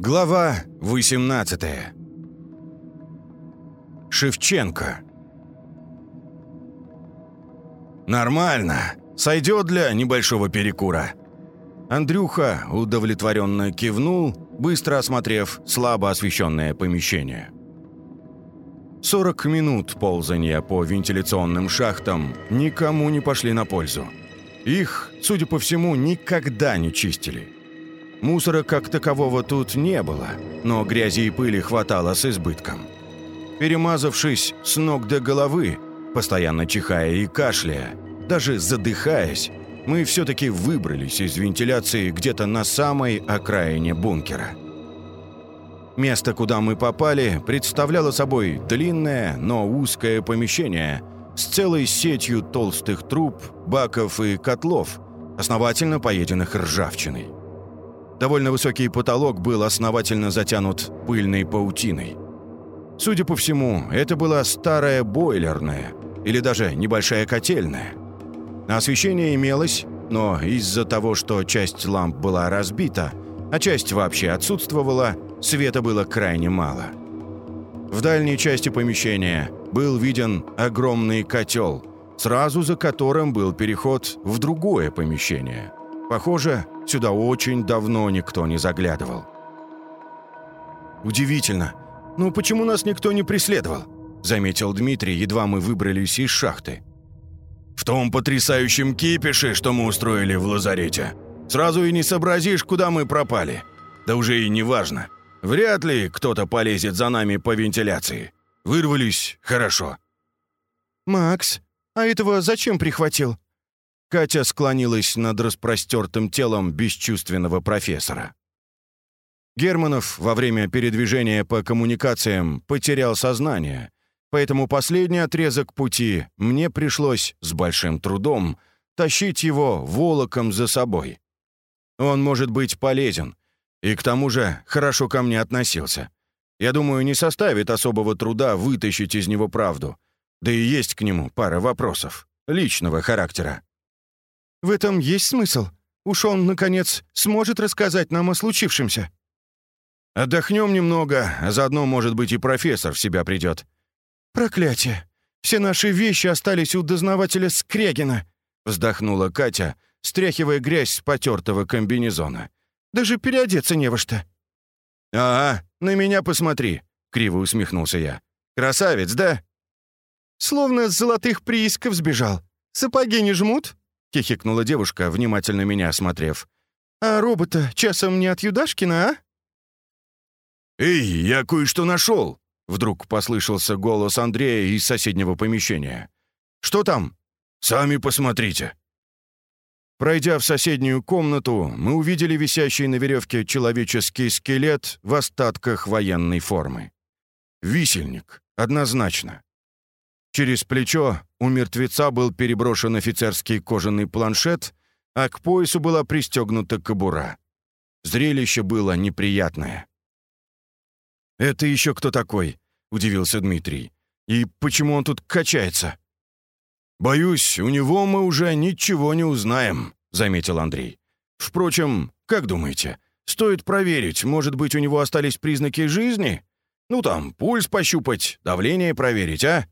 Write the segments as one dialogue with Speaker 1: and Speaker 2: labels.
Speaker 1: Глава 18 Шевченко «Нормально. Сойдет для небольшого перекура». Андрюха удовлетворенно кивнул, быстро осмотрев слабо освещенное помещение. 40 минут ползания по вентиляционным шахтам никому не пошли на пользу. Их, судя по всему, никогда не чистили. Мусора как такового тут не было, но грязи и пыли хватало с избытком. Перемазавшись с ног до головы, постоянно чихая и кашляя, даже задыхаясь, мы все-таки выбрались из вентиляции где-то на самой окраине бункера. Место, куда мы попали, представляло собой длинное, но узкое помещение с целой сетью толстых труб, баков и котлов, основательно поеденных ржавчиной. Довольно высокий потолок был основательно затянут пыльной паутиной. Судя по всему, это была старая бойлерная или даже небольшая котельная. Освещение имелось, но из-за того, что часть ламп была разбита, а часть вообще отсутствовала, света было крайне мало. В дальней части помещения был виден огромный котел, сразу за которым был переход в другое помещение – Похоже, сюда очень давно никто не заглядывал. «Удивительно. Ну почему нас никто не преследовал?» Заметил Дмитрий, едва мы выбрались из шахты. «В том потрясающем кипише, что мы устроили в лазарете. Сразу и не сообразишь, куда мы пропали. Да уже и не важно. Вряд ли кто-то полезет за нами по вентиляции. Вырвались – хорошо».
Speaker 2: «Макс, а этого зачем прихватил?»
Speaker 1: Катя склонилась над распростертым телом бесчувственного профессора. Германов во время передвижения по коммуникациям потерял сознание, поэтому последний отрезок пути мне пришлось с большим трудом тащить его волоком за собой. Он может быть полезен, и к тому же хорошо ко мне относился. Я думаю, не составит особого труда вытащить из него правду, да и есть к нему пара вопросов личного характера.
Speaker 2: В этом есть смысл? Уж он, наконец, сможет рассказать нам о случившемся».
Speaker 1: «Отдохнем немного, а заодно, может быть, и профессор в себя придет».
Speaker 2: «Проклятие! Все наши вещи остались у дознавателя Скрягина», вздохнула Катя, стряхивая грязь с потертого комбинезона. «Даже переодеться не во что».
Speaker 1: «Ага, на меня посмотри», — криво усмехнулся я. «Красавец, да?»
Speaker 2: «Словно с золотых приисков сбежал. Сапоги не жмут?» — хихикнула девушка, внимательно меня осмотрев. «А робота часом не от Юдашкина, а?»
Speaker 1: «Эй, я кое-что нашел!» — вдруг послышался голос Андрея из соседнего помещения. «Что там?» «Сами посмотрите!» Пройдя в соседнюю комнату, мы увидели висящий на веревке человеческий скелет в остатках военной формы. Висельник, однозначно. Через плечо у мертвеца был переброшен офицерский кожаный планшет, а к поясу была пристегнута кобура. Зрелище было неприятное. «Это еще кто такой?» — удивился Дмитрий. «И почему он тут качается?» «Боюсь, у него мы уже ничего не узнаем», — заметил Андрей. «Впрочем, как думаете, стоит проверить, может быть, у него остались признаки жизни? Ну там, пульс пощупать, давление проверить, а?»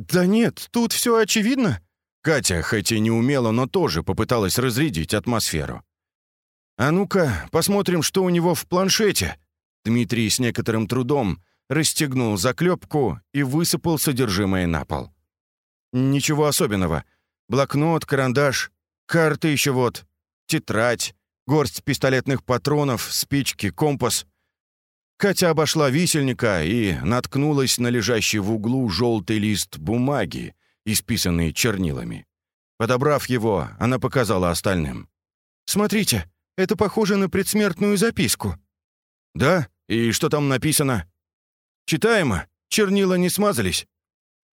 Speaker 2: «Да нет, тут все очевидно».
Speaker 1: Катя, хоть и не умела, но тоже попыталась разрядить атмосферу. «А ну-ка, посмотрим, что у него в планшете». Дмитрий с некоторым трудом расстегнул заклепку и высыпал содержимое на пол. «Ничего особенного. Блокнот, карандаш, карты еще вот, тетрадь, горсть пистолетных патронов, спички, компас. Катя обошла висельника и наткнулась на лежащий в углу желтый лист бумаги, исписанный чернилами. Подобрав его, она показала остальным.
Speaker 2: «Смотрите, это похоже на предсмертную записку».
Speaker 1: «Да? И что там написано?» «Читаемо? Чернила не смазались?»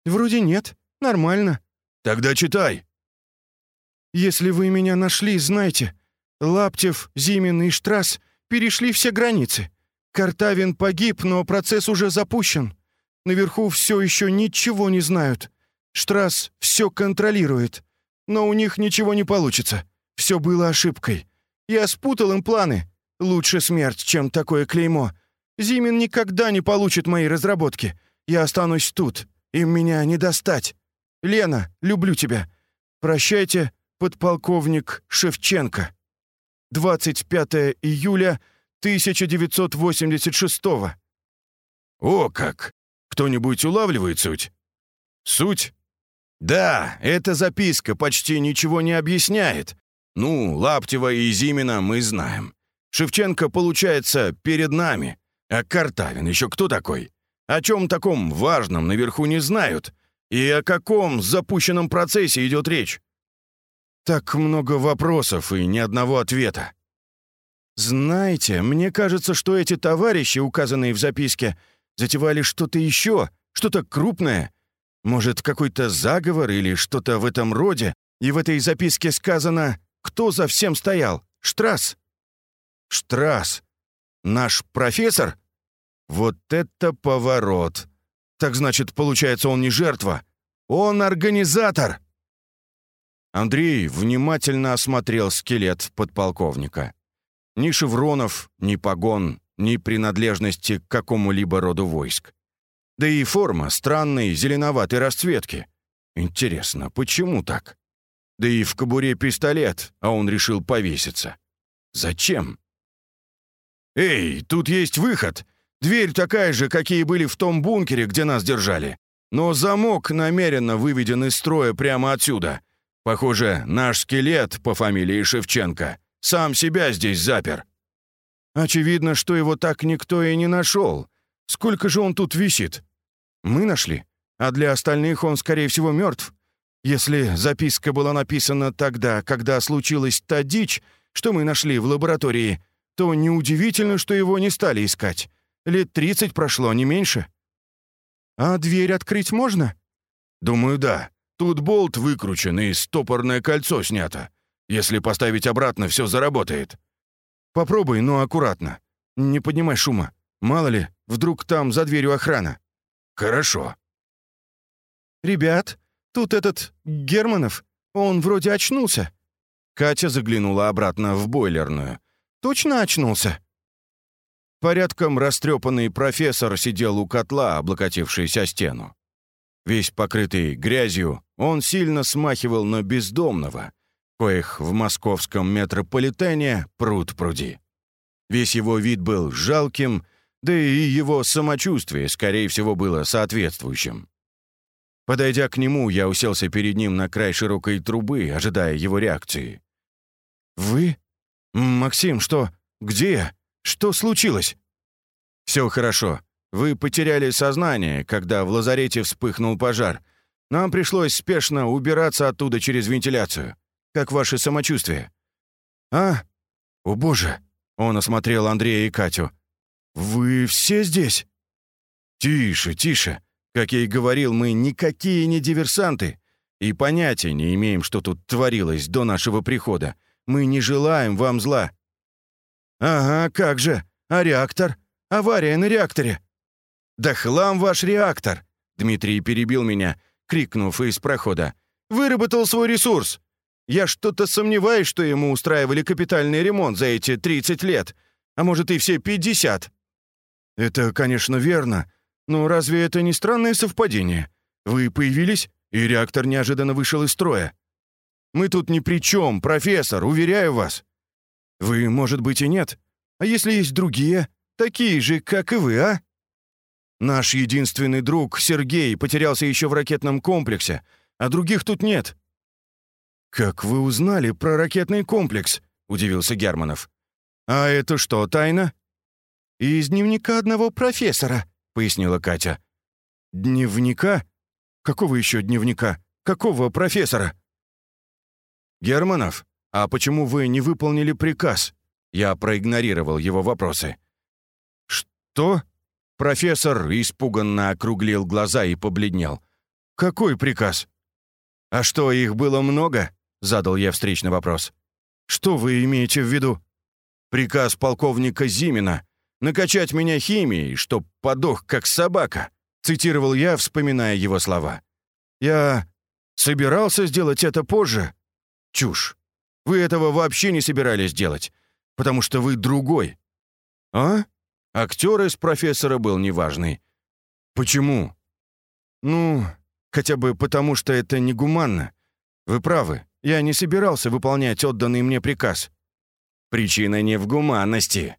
Speaker 2: «Вроде нет. Нормально».
Speaker 1: «Тогда читай».
Speaker 2: «Если вы меня нашли, знайте, Лаптев, Зимин и Штрасс перешли все границы. Картавин погиб, но процесс уже запущен. Наверху все еще ничего не знают. Штрасс все контролирует. Но у них ничего не получится. Все было ошибкой. Я спутал им планы. Лучше смерть, чем такое клеймо. Зимин никогда не получит мои разработки. Я останусь тут. Им меня не достать. Лена, люблю тебя. Прощайте, подполковник Шевченко. 25 июля 1986
Speaker 1: О как! Кто-нибудь улавливает суть? Суть? Да, эта записка почти ничего не объясняет. Ну, Лаптева и Зимина мы знаем. Шевченко, получается, перед нами. А Картавин еще кто такой? О чем таком важном наверху не знают? И о каком запущенном процессе идет речь? Так много вопросов и ни одного ответа.
Speaker 2: «Знаете, мне кажется, что эти товарищи, указанные в записке, затевали что-то еще, что-то крупное. Может, какой-то заговор или что-то в этом роде, и в этой записке сказано, кто за всем стоял? Штрасс?»
Speaker 1: «Штрасс? Наш профессор? Вот это поворот! Так значит, получается, он не жертва, он организатор!» Андрей внимательно осмотрел скелет подполковника. Ни шевронов, ни погон, ни принадлежности к какому-либо роду войск. Да и форма странной зеленоватой расцветки. Интересно, почему так? Да и в кобуре пистолет, а он решил повеситься. Зачем? «Эй, тут есть выход. Дверь такая же, какие были в том бункере, где нас держали. Но замок намеренно выведен из строя прямо отсюда. Похоже, наш скелет по фамилии Шевченко сам себя здесь запер».
Speaker 2: «Очевидно, что его так никто и не нашел. Сколько же он тут висит? Мы нашли, а для остальных он, скорее всего, мертв. Если записка была написана тогда, когда случилась та дичь, что мы нашли в лаборатории, то неудивительно, что его не стали искать. Лет тридцать прошло, не меньше. А дверь открыть можно?
Speaker 1: Думаю, да. Тут болт выкручен и стопорное кольцо снято. Если поставить обратно, все заработает.
Speaker 2: Попробуй, но аккуратно. Не поднимай шума. Мало ли, вдруг там за дверью охрана.
Speaker 1: Хорошо.
Speaker 2: Ребят, тут этот Германов, он вроде очнулся.
Speaker 1: Катя заглянула обратно в бойлерную.
Speaker 2: Точно очнулся?
Speaker 1: Порядком растрепанный профессор сидел у котла, облокотившись о стену. Весь покрытый грязью, он сильно смахивал на бездомного, коих в московском метрополитене пруд пруди. Весь его вид был жалким, да и его самочувствие, скорее всего, было соответствующим. Подойдя к нему, я уселся перед ним на край широкой трубы, ожидая его реакции.
Speaker 2: «Вы? Максим, что? Где? Что случилось?»
Speaker 1: «Все хорошо. Вы потеряли сознание, когда в лазарете вспыхнул пожар. Нам пришлось спешно убираться оттуда через вентиляцию. Как ваше самочувствие?»
Speaker 2: «А? О боже!» Он осмотрел Андрея и Катю. «Вы все здесь?»
Speaker 1: «Тише, тише. Как я и говорил, мы никакие не диверсанты. И понятия не имеем, что тут творилось до нашего прихода. Мы не желаем вам зла».
Speaker 2: «Ага, как же. А реактор? Авария на реакторе?»
Speaker 1: «Да хлам ваш реактор!» Дмитрий перебил меня, крикнув из прохода. «Выработал свой ресурс. Я что-то сомневаюсь, что ему устраивали капитальный ремонт за эти 30 лет, а может и все 50.
Speaker 2: Это, конечно, верно, но разве это не странное совпадение? Вы появились, и реактор неожиданно вышел из строя. Мы тут ни при чем, профессор, уверяю вас. Вы, может быть, и нет. А если есть другие, такие же, как и вы, а? Наш единственный друг, Сергей, потерялся еще в ракетном комплексе, а других тут нет. «Как вы узнали про ракетный комплекс?» — удивился Германов. «А это что, тайна?» «Из дневника одного профессора», — пояснила Катя. «Дневника? Какого еще дневника? Какого профессора?»
Speaker 1: «Германов, а почему вы не выполнили приказ?» Я проигнорировал его вопросы.
Speaker 2: «Что?» Профессор испуганно округлил глаза и побледнел. «Какой приказ?»
Speaker 1: «А что, их было много?» — задал я встречный вопрос.
Speaker 2: «Что вы имеете в виду?»
Speaker 1: «Приказ полковника Зимина накачать меня химией, чтоб подох как собака», — цитировал я, вспоминая его слова.
Speaker 2: «Я собирался сделать это позже?»
Speaker 1: «Чушь. Вы этого вообще не собирались делать. потому что вы другой». «А?» Актер из профессора был неважный. «Почему?» «Ну, хотя бы потому, что это негуманно. Вы правы, я не собирался выполнять отданный мне приказ». «Причина не в гуманности».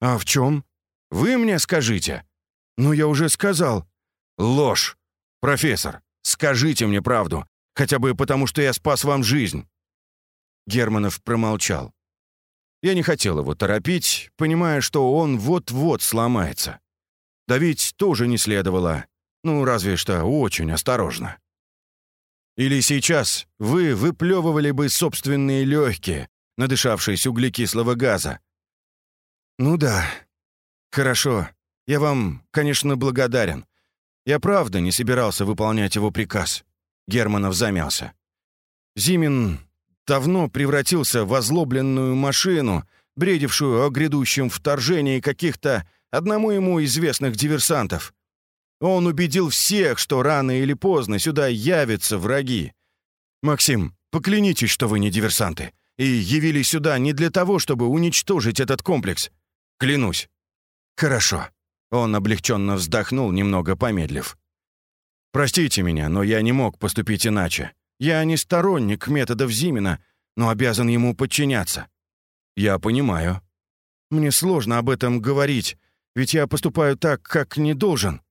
Speaker 1: «А в чем? Вы мне скажите». «Ну, я уже сказал». «Ложь! Профессор, скажите мне правду, хотя бы потому, что я спас вам жизнь». Германов промолчал. Я не хотел его торопить, понимая, что он вот-вот сломается. Давить тоже не следовало, ну, разве что очень осторожно. Или сейчас вы выплевывали бы собственные легкие, надышавшись углекислого газа. Ну да. Хорошо. Я вам, конечно, благодарен. Я правда не собирался выполнять его приказ. Германов замялся. Зимин давно превратился в озлобленную машину, бредившую о грядущем вторжении каких-то одному ему известных диверсантов. Он убедил всех, что рано или поздно сюда явятся враги. «Максим, поклянитесь, что вы не диверсанты, и явились сюда не для того, чтобы уничтожить этот комплекс. Клянусь». «Хорошо». Он облегченно вздохнул, немного помедлив. «Простите меня, но я не мог поступить иначе. Я не сторонник методов Зимина, но обязан ему подчиняться. Я понимаю. Мне сложно об этом говорить, ведь я поступаю так, как не должен.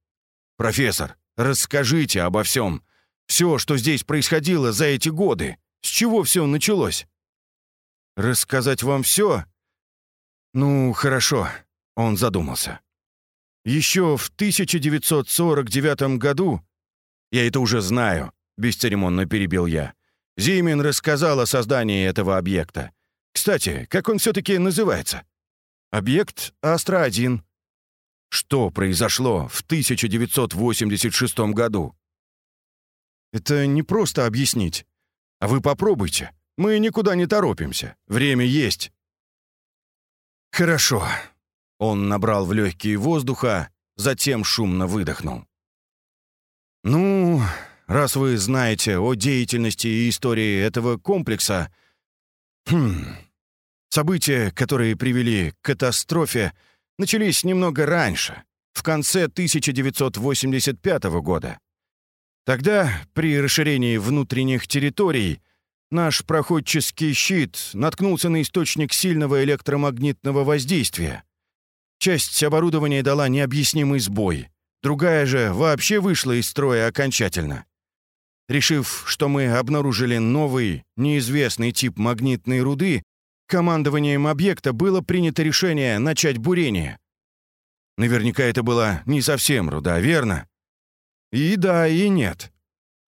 Speaker 1: Профессор, расскажите обо всем. Все, что здесь происходило за эти годы. С чего все началось? Рассказать вам все? Ну, хорошо. Он задумался. Еще в 1949 году, я это уже знаю, — бесцеремонно перебил я. «Зимин рассказал о создании этого объекта. Кстати, как он все-таки называется?» «Объект Астра-1». Что произошло в 1986 году? Это не просто объяснить. А вы попробуйте. Мы никуда не торопимся. Время есть. Хорошо. Он набрал в легкие воздуха, затем шумно выдохнул. Ну, раз вы знаете о деятельности и истории этого комплекса... Хм... События, которые привели к катастрофе, начались немного раньше, в конце 1985 года. Тогда, при расширении внутренних территорий, наш проходческий щит наткнулся на источник сильного электромагнитного воздействия. Часть оборудования дала необъяснимый сбой, другая же вообще вышла из строя окончательно. Решив, что мы обнаружили новый, неизвестный тип магнитной руды, командованием объекта было принято решение начать бурение. Наверняка это была не совсем руда, верно? И да, и нет.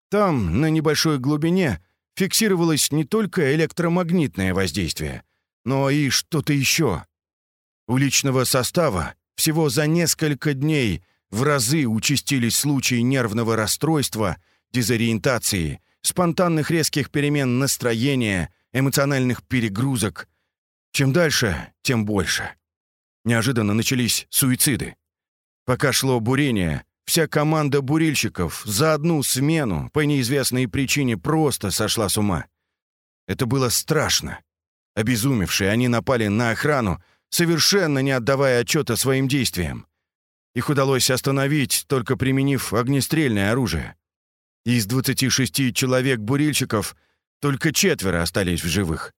Speaker 1: Там, на небольшой глубине, фиксировалось не только электромагнитное воздействие, но и что-то еще. У личного состава всего за несколько дней в разы участились случаи нервного расстройства — дезориентации, спонтанных резких перемен настроения, эмоциональных перегрузок. Чем дальше, тем больше. Неожиданно начались суициды. Пока шло бурение, вся команда бурильщиков за одну смену по неизвестной причине просто сошла с ума. Это было страшно. Обезумевшие, они напали на охрану, совершенно не отдавая отчета своим действиям. Их удалось остановить, только применив огнестрельное оружие. Из 26 человек-бурильщиков только четверо остались в живых.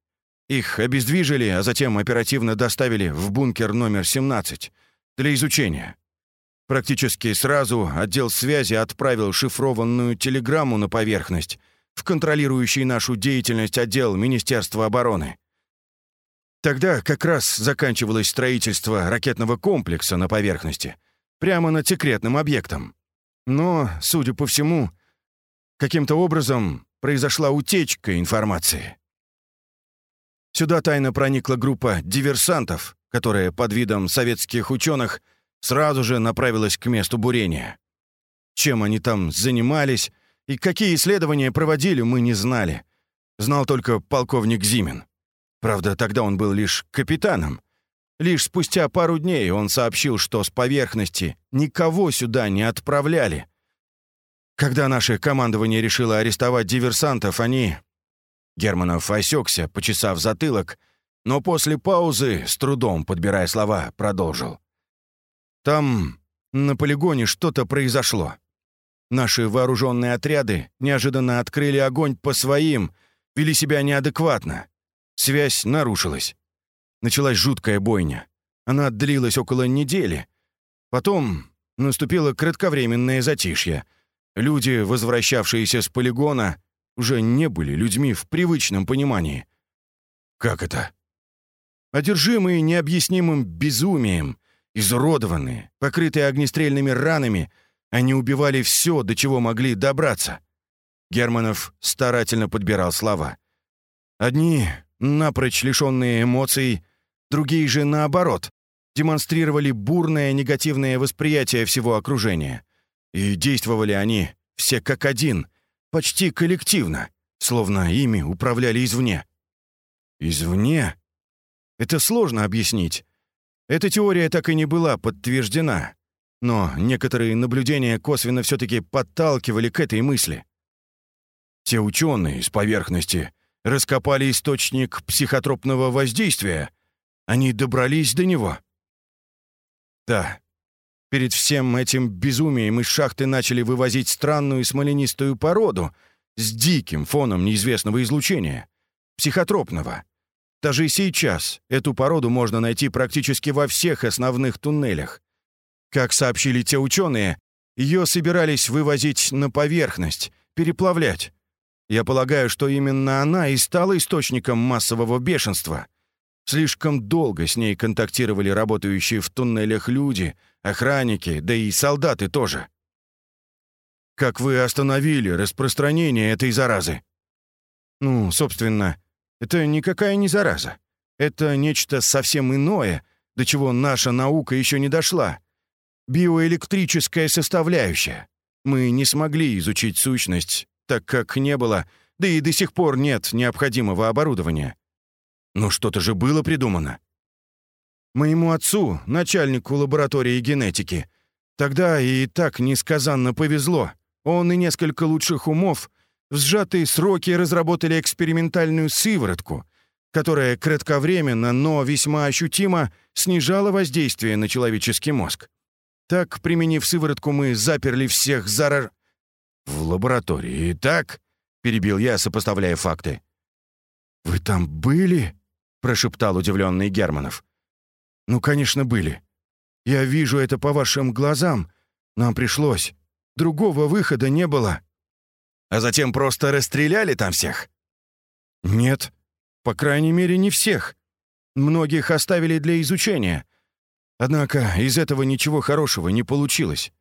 Speaker 1: Их обездвижили, а затем оперативно доставили в бункер номер 17 для изучения. Практически сразу отдел связи отправил шифрованную телеграмму на поверхность в контролирующий нашу деятельность отдел Министерства обороны. Тогда как раз заканчивалось строительство ракетного комплекса на поверхности, прямо над секретным объектом. Но, судя по всему, Каким-то образом произошла утечка информации. Сюда тайно проникла группа диверсантов, которая под видом советских ученых сразу же направилась к месту бурения. Чем они там занимались и какие исследования проводили, мы не знали. Знал только полковник Зимин. Правда, тогда он был лишь капитаном. Лишь спустя пару дней он сообщил, что с поверхности никого сюда не отправляли — когда наше командование решило арестовать диверсантов, они...» Германов осекся, почесав затылок, но после паузы, с трудом подбирая слова, продолжил. «Там, на полигоне, что-то произошло. Наши вооруженные отряды неожиданно открыли огонь по своим, вели себя неадекватно. Связь нарушилась. Началась жуткая бойня. Она длилась около недели. Потом наступило кратковременное затишье. Люди, возвращавшиеся с полигона, уже не были людьми в привычном понимании. Как это? Одержимые необъяснимым безумием, изуродованные, покрытые огнестрельными ранами, они убивали все, до чего могли добраться. Германов старательно подбирал слова. Одни, напрочь лишенные эмоций, другие же, наоборот, демонстрировали бурное негативное восприятие всего окружения. И действовали они все как один, почти коллективно, словно ими управляли извне. Извне? Это сложно объяснить. Эта теория так и не была подтверждена, но некоторые наблюдения косвенно все-таки подталкивали к этой мысли. Те ученые с поверхности раскопали источник психотропного воздействия. Они добрались до него. Да, перед всем этим безумием из шахты начали вывозить странную смоленистую породу с диким фоном неизвестного излучения, психотропного. Даже сейчас эту породу можно найти практически во всех основных туннелях. Как сообщили те ученые, ее собирались вывозить на поверхность, переплавлять. Я полагаю, что именно она и стала источником массового бешенства. Слишком долго с ней контактировали работающие в туннелях люди, охранники, да и солдаты тоже. Как вы остановили распространение этой заразы? Ну, собственно, это никакая не зараза. Это нечто совсем иное, до чего наша наука еще не дошла. Биоэлектрическая составляющая. Мы не смогли изучить сущность так как не было, да и до сих пор нет необходимого оборудования. Но что-то же было придумано. Моему отцу, начальнику лаборатории генетики, тогда и так несказанно повезло. Он и несколько лучших умов в сжатые сроки разработали экспериментальную сыворотку, которая кратковременно, но весьма ощутимо снижала воздействие на человеческий мозг. Так, применив сыворотку, мы заперли всех зарар... «В лаборатории, так?» — перебил я, сопоставляя факты. «Вы там были?» — прошептал удивленный Германов. «Ну, конечно, были. Я вижу это по вашим глазам. Нам пришлось. Другого выхода не было». «А затем просто расстреляли там всех?» «Нет. По крайней мере, не всех. Многих оставили для изучения. Однако из этого ничего хорошего не получилось.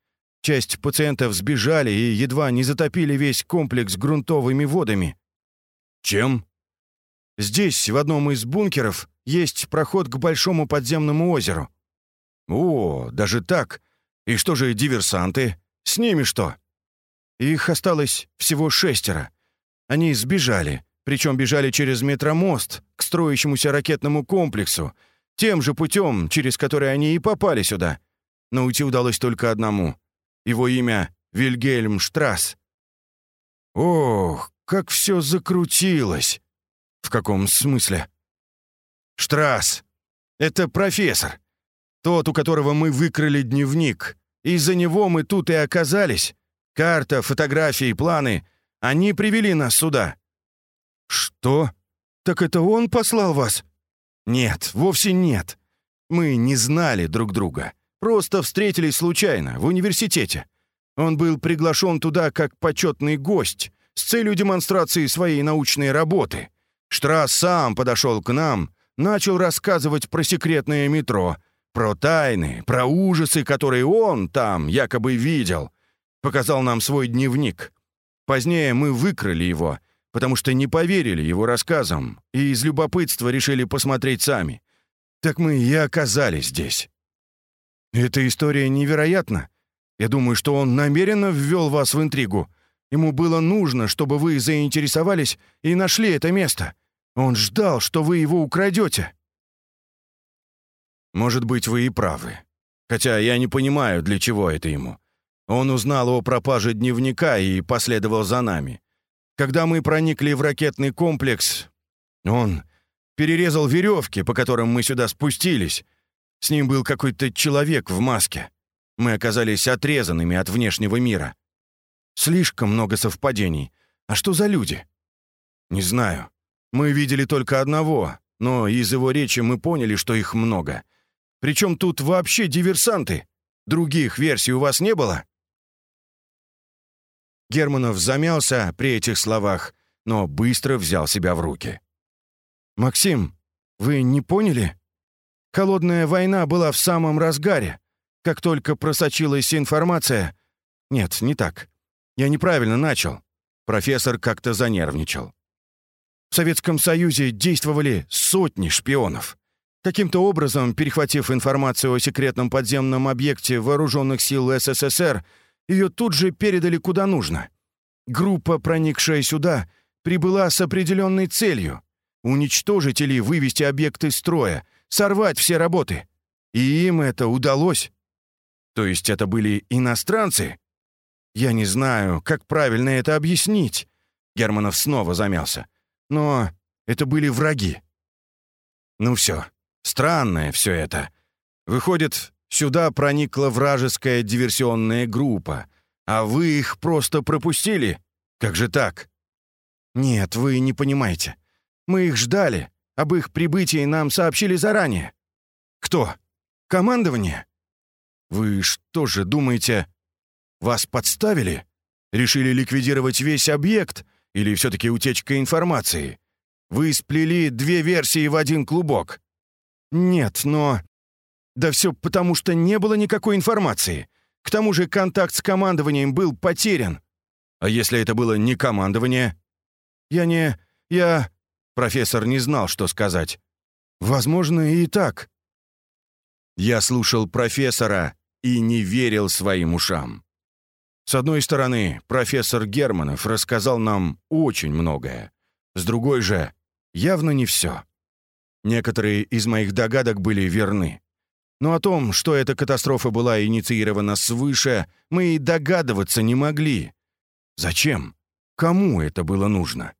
Speaker 1: Часть пациентов сбежали и едва не затопили весь комплекс грунтовыми водами. Чем? Здесь, в одном из бункеров, есть проход к большому подземному озеру. О, даже так? И что же диверсанты? С ними что? Их осталось всего шестеро. Они сбежали, причем бежали через метромост к строящемуся ракетному комплексу, тем же путем, через который они и попали сюда. Но уйти удалось только одному. Его имя Вильгельм Штрасс. Ох, как все закрутилось! В каком смысле? Штрасс. Это профессор. Тот, у которого мы выкрали дневник. Из-за него мы тут и оказались. Карта, фотографии, планы. Они привели нас сюда. Что? Так это он послал вас? Нет, вовсе нет. Мы не знали друг друга. Просто встретились случайно, в университете. Он был приглашен туда как почетный гость с целью демонстрации своей научной работы. Штрасс сам подошел к нам, начал рассказывать про секретное метро, про тайны, про ужасы, которые он там якобы видел. Показал нам свой дневник. Позднее мы выкрали его, потому что не поверили его рассказам и из любопытства решили посмотреть сами. Так мы и оказались здесь. «Эта история невероятна. Я думаю, что он намеренно ввел вас в интригу. Ему было нужно, чтобы вы заинтересовались и нашли это место. Он ждал, что вы его украдете». «Может быть, вы и правы. Хотя я не понимаю, для чего это ему. Он узнал о пропаже дневника и последовал за нами. Когда мы проникли в ракетный комплекс, он перерезал веревки, по которым мы сюда спустились. С ним был какой-то человек в маске. Мы оказались отрезанными от внешнего мира. Слишком много совпадений. А что за люди? Не знаю. Мы видели только одного, но из его речи мы поняли, что их много. Причем тут вообще диверсанты. Других версий у вас не было?» Германов замялся при этих словах, но быстро взял себя в руки.
Speaker 2: «Максим, вы не поняли? Холодная война была в самом разгаре. Как только просочилась информация... Нет, не так. Я неправильно начал. Профессор как-то занервничал. В Советском Союзе действовали сотни шпионов. Каким-то образом, перехватив информацию о секретном подземном объекте вооруженных сил СССР, ее тут же передали куда нужно. Группа, проникшая сюда, прибыла с определенной целью — уничтожить или вывести объект из строя, сорвать все работы. И им это удалось. То есть это были иностранцы? Я не знаю, как правильно это объяснить. Германов снова замялся. Но это были враги. Ну все, странное все это. Выходит, сюда проникла вражеская диверсионная группа, а вы их просто пропустили? Как же так? Нет, вы не понимаете. Мы их ждали. Об их прибытии нам сообщили заранее. Кто? Командование? Вы что же думаете, вас подставили? Решили ликвидировать весь объект — или все-таки утечка информации? Вы сплели две версии в один клубок. Нет, но... Да все потому, что не было никакой информации. К тому же контакт с командованием был потерян. А если это было не командование? Я не... Я... Профессор не знал, что сказать. Возможно, и так. Я слушал профессора и не верил своим ушам. С одной стороны, профессор Германов рассказал нам очень многое. С другой же, явно не все. Некоторые из моих догадок были верны. Но о том, что эта катастрофа была инициирована свыше, мы и догадываться не могли. Зачем? Кому это было нужно?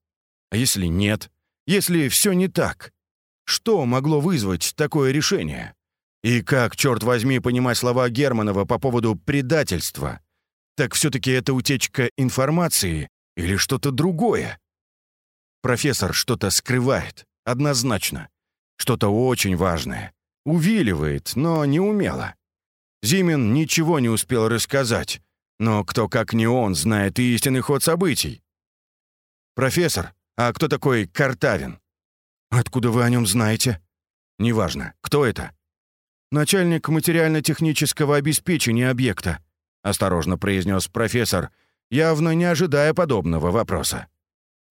Speaker 2: А если нет? Если все не так? Что могло вызвать такое решение? И как, черт возьми, понимать слова Германова по поводу предательства? Так все-таки это утечка информации или что-то другое? Профессор что-то скрывает, однозначно. Что-то очень важное. Увиливает, но не умело. Зимин ничего не успел рассказать, но кто как не он знает истинный ход событий. «Профессор, а кто такой Картавин?» «Откуда вы о нем знаете?» «Неважно. Кто это?» «Начальник материально-технического обеспечения объекта осторожно произнес профессор, явно не ожидая подобного вопроса.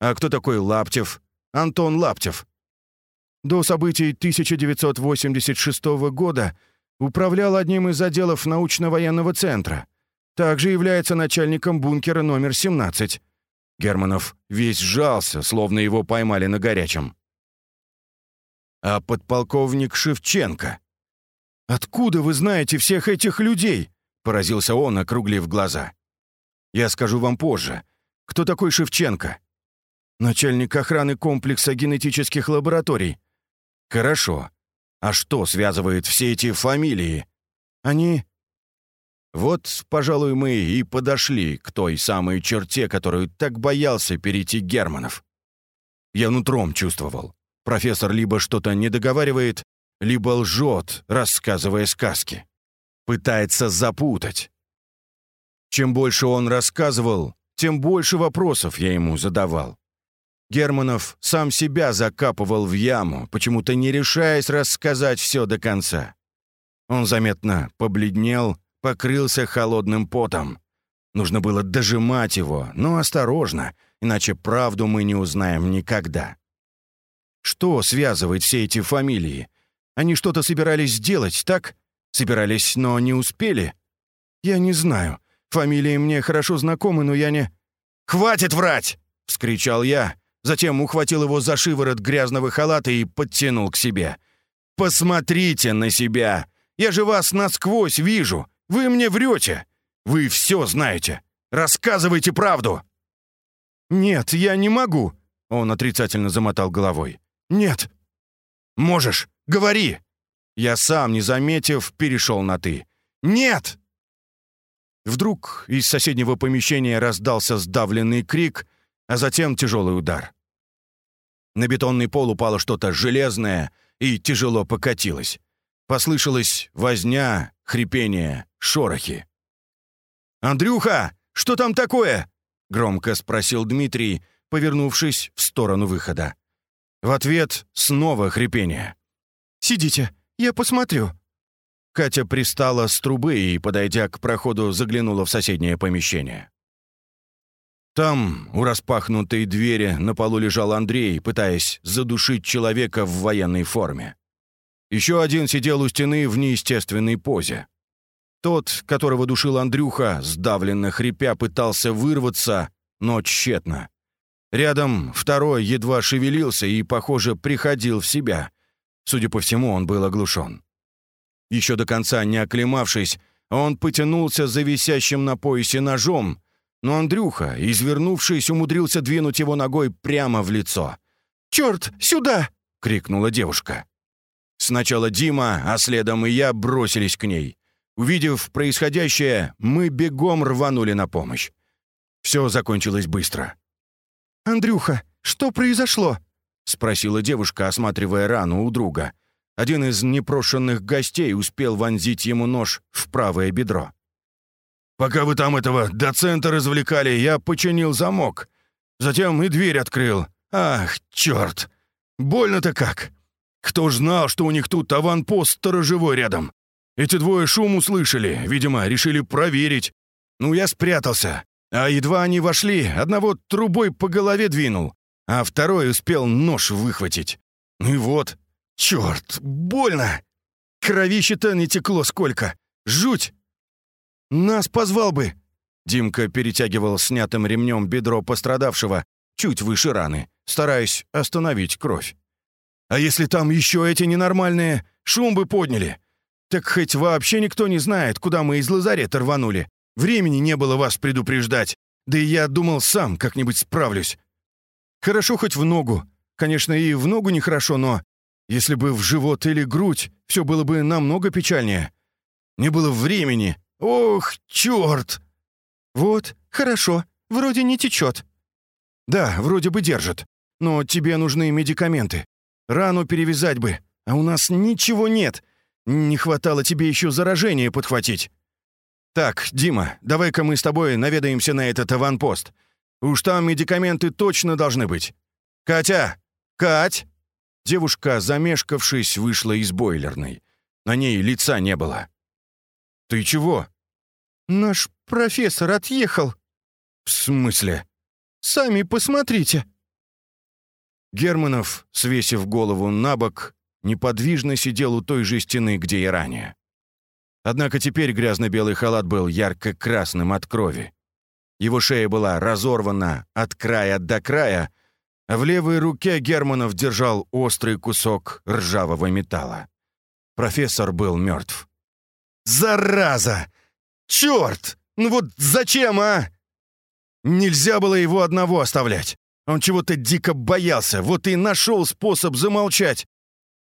Speaker 2: «А кто такой Лаптев? Антон Лаптев?» До событий 1986 года управлял одним из отделов научно-военного центра. Также является начальником бункера номер 17. Германов весь сжался, словно его поймали на горячем. «А подполковник Шевченко? Откуда вы знаете всех этих людей?» Поразился он, округлив глаза. «Я скажу вам позже. Кто такой Шевченко?» «Начальник охраны комплекса генетических лабораторий». «Хорошо. А что связывает все эти фамилии?» «Они...» Вот, пожалуй, мы и подошли к той самой черте, которую так боялся перейти Германов. Я нутром чувствовал. Профессор либо что-то не договаривает, либо лжет, рассказывая сказки пытается запутать. Чем больше он рассказывал, тем больше вопросов я ему задавал. Германов сам себя закапывал в яму, почему-то не решаясь рассказать все до конца. Он заметно побледнел, покрылся холодным потом. Нужно было дожимать его, но осторожно, иначе правду мы не узнаем никогда. Что связывает все эти фамилии? Они что-то собирались сделать, так? Собирались, но не успели? Я не знаю. Фамилии мне хорошо знакомы, но я не... «Хватит врать!» — вскричал я. Затем ухватил его за шиворот грязного халата и подтянул к себе. «Посмотрите на себя! Я же вас насквозь вижу! Вы мне врете! Вы все знаете! Рассказывайте правду!» «Нет, я не могу!» — он отрицательно замотал головой. «Нет,
Speaker 1: Можешь, говори!» Я сам, не заметив, перешел на «ты». «Нет!» Вдруг из соседнего помещения раздался сдавленный крик, а затем тяжелый удар. На бетонный пол упало что-то железное и тяжело покатилось. Послышалась возня, хрипение, шорохи. «Андрюха, что там такое?» — громко спросил Дмитрий, повернувшись в сторону выхода. В ответ снова хрипение.
Speaker 2: «Сидите, я посмотрю».
Speaker 1: Катя пристала с трубы и, подойдя к проходу, заглянула в соседнее помещение. Там, у распахнутой двери, на полу лежал Андрей, пытаясь задушить человека в военной форме. Еще один сидел у стены в неестественной позе. Тот, которого душил Андрюха, сдавленно хрипя, пытался вырваться, но тщетно. Рядом второй едва шевелился и, похоже, приходил в себя. Судя по всему, он был оглушен. Еще до конца не оклемавшись, он потянулся за висящим на поясе ножом, но Андрюха, извернувшись, умудрился двинуть его ногой прямо в лицо.
Speaker 2: «Черт, сюда!»
Speaker 1: — крикнула девушка. Сначала Дима, а следом и я бросились к ней. Увидев происходящее, мы бегом рванули на помощь. Все закончилось быстро.
Speaker 2: «Андрюха, что произошло?»
Speaker 1: — спросила девушка, осматривая рану у друга. Один из непрошенных гостей успел вонзить ему нож в правое бедро. «Пока вы там этого доцента развлекали, я починил замок. Затем и дверь открыл. Ах, черт! Больно-то как! Кто ж знал, что у них тут аванпост сторожевой рядом? Эти двое шум услышали, видимо, решили проверить. Ну, я спрятался. А едва они вошли, одного трубой по голове двинул, а второй успел нож выхватить. Ну и вот. Черт, больно! Кровище-то не текло сколько. Жуть! Нас позвал бы!» Димка перетягивал снятым ремнем бедро пострадавшего чуть выше раны, стараясь остановить кровь. «А если там еще эти ненормальные шум бы подняли? Так хоть вообще никто не знает, куда мы из лазарета рванули. Времени не было вас предупреждать. Да и я думал, сам как-нибудь справлюсь. Хорошо хоть в ногу. Конечно, и в ногу нехорошо, но если бы в живот или грудь, все было бы намного печальнее. Не было времени. Ох, черт!
Speaker 2: Вот, хорошо, вроде не течет.
Speaker 1: Да, вроде бы держит. Но тебе нужны медикаменты. Рану перевязать бы, а у нас ничего нет. Не хватало тебе еще заражение подхватить. «Так, Дима, давай-ка мы с тобой наведаемся на этот аванпост. Уж там медикаменты точно должны быть. Катя! Кать!» Девушка, замешкавшись, вышла из бойлерной. На ней лица не было. «Ты чего?»
Speaker 2: «Наш профессор отъехал».
Speaker 1: «В смысле?»
Speaker 2: «Сами посмотрите».
Speaker 1: Германов, свесив голову на бок, неподвижно сидел у той же стены, где и ранее. Однако теперь грязно-белый халат был ярко-красным от крови. Его шея была разорвана от края до края, а в левой руке Германов держал острый кусок ржавого металла. Профессор был мертв. «Зараза! Черт! Ну вот зачем, а?» Нельзя было его одного оставлять. Он чего-то дико боялся, вот и нашел способ замолчать.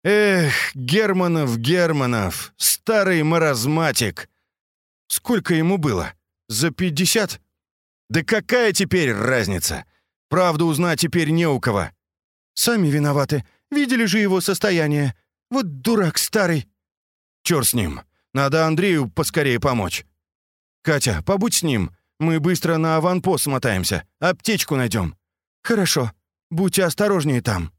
Speaker 1: Эх, Германов, Германов, старый маразматик. Сколько ему было? За пятьдесят? Да какая теперь разница? Правду узнать теперь не у кого.
Speaker 2: Сами виноваты. Видели же его состояние. Вот дурак старый.
Speaker 1: Чёрт с ним. Надо Андрею поскорее помочь. Катя, побудь с ним. Мы быстро на аванпост смотаемся. Аптечку найдем.
Speaker 2: Хорошо. Будьте осторожнее там.